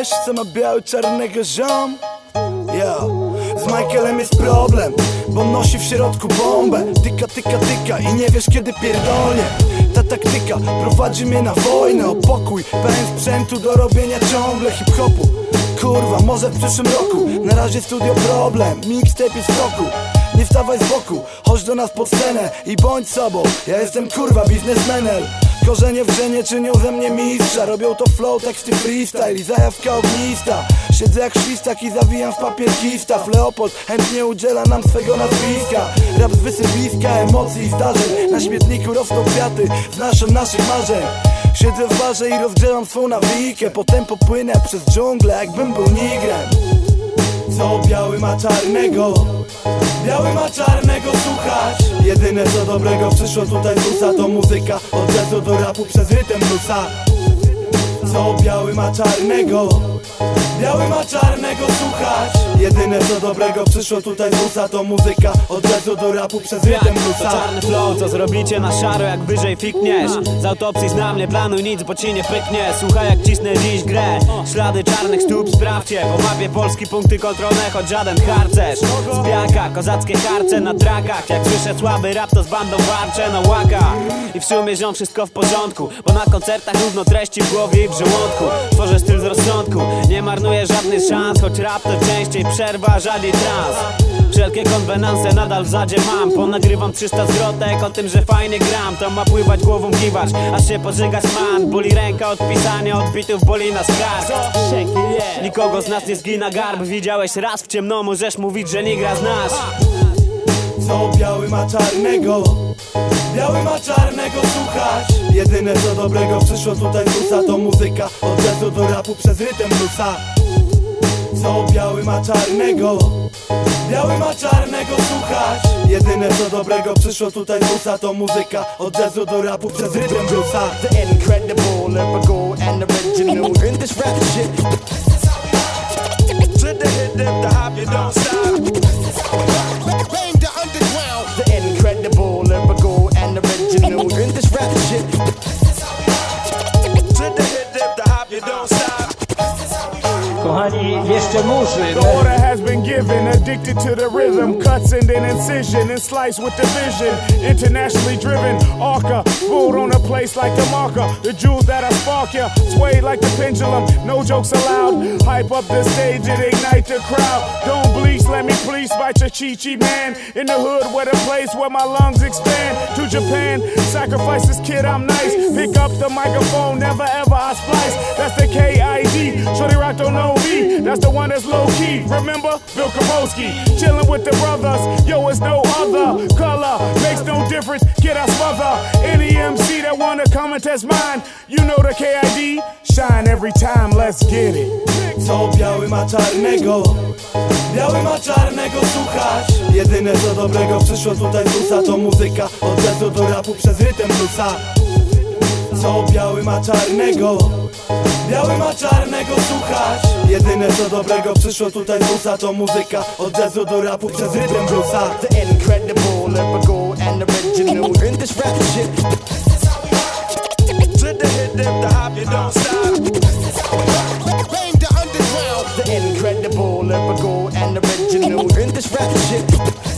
wiesz, co ma biały czarnego ziom? Yo. Z Michaelem jest problem, bo nosi w środku bombę. Tyka, tyka, tyka i nie wiesz kiedy pierdolnie. Ta taktyka prowadzi mnie na wojnę. O pokój, pełen sprzętu do robienia ciągle hip-hopu. Kurwa, może w przyszłym roku. Na razie studio problem, mixtape jest w toku. Nie wstawaj z boku, chodź do nas pod scenę i bądź sobą. Ja jestem kurwa biznesmenel Korzenie w żenie czynią ze mnie mistrza. Robią to flow, teksty freestyle i zajawka ognista. Siedzę jak świstak i zawijam w papier kistaw Leopold chętnie udziela nam swego nazwiska. Rap z wysypiska emocji i zdarzeń. Na śmietniku rosną kwiaty z naszych, naszych marzeń. Siedzę w barze i rozgrzewam swą nawikę. Potem popłynę przez dżunglę jakbym był nigrem Co biały ma czarnego. Biały ma czarnego słuchać Jedyne co dobrego przyszło tutaj z To muzyka od jazzu do rapu przez rytm bluesa Co biały ma czarnego. Biały ma czarnego słuchać. Jedyne co dobrego przyszło tutaj z usa To muzyka. Od jazzu do rapu przez rytm bluesa czarny flow, co zrobicie na szaro jak wyżej fikniesz. Z autopsji znam, nie planuj nic, bo ci nie pyknie. Słuchaj jak cisnę dziś grę. Ślady czarnych stóp sprawdźcie Po mapie Polski punkty kontrolne, choć żaden harcerz. Z biaka, kozackie harce na trakach Jak słyszę słaby rap, to z bandą warczę na łakach. I w sumie ziom wszystko w porządku Bo na koncertach równo treści w głowie i w żołądku Tworzę styl z rozsądku, nie marnuję żadnych szans Choć rap to częściej przerwa, rzadziej trans. Wszelkie konwenanse nadal w zadzie mam. Ponagrywam 300 zwrotek o tym, że fajnie gram. To ma pływać głową kiwać, aż się pożygać man Boli ręka od pisania, od bitów boli na skarb Nikogo z nas nie zgina garb. Widziałeś raz w ciemno, możesz mówić, że nie gra znasz Co biały ma czarnego. Biały ma czarnego słuchać. Jedyne co dobrego przyszło tutaj z usa To muzyka. Od jazzu do rapu przez rytm bluesa Co biały ma czarnego. Biały ma czarnego słuchać. Jedyne co dobrego przyszło tutaj z usa To muzyka. Od jazzu do rapu przez rytm bluesa The incredible, lyrical, and original. In this rap shit. The order has been given, addicted to the rhythm, cuts and then incision and slice with division. Internationally driven, arca, food on a place like the marker. The jewels that I spark ya, sway like the pendulum. No jokes allowed. Hype up the stage and ignite the crowd. Don't bleach, let me please bite your chi chi man. In the hood, where the place where my lungs expand. To Japan, sacrifice this kid, I'm nice. Pick up the microphone, never ever I splice. That's the KID. That's the one that's low key. Remember? Bill Kabowski. Chilling with the brothers. Yo, it's no other. Color makes no difference. Get us smother. Any MC that wanna come and test mine. You know the KID. Shine every time. Let's get it. Co biały ma czarnego Biały ma czarnego słuchać Jedyne co dobrego przyszło tutaj z To muzyka od jazzu do rapu przez rytm bluesa Co biały ma czarnego Biały ma czarnego słuchać Jedyne co dobrego przyszło tutaj z To muzyka od jazzu do rapu przez rytm The incredible, lyrical, and original in this rap shit. To the hit, the hop, you don't stop. The incredible, lyrical, and original in this rap shit.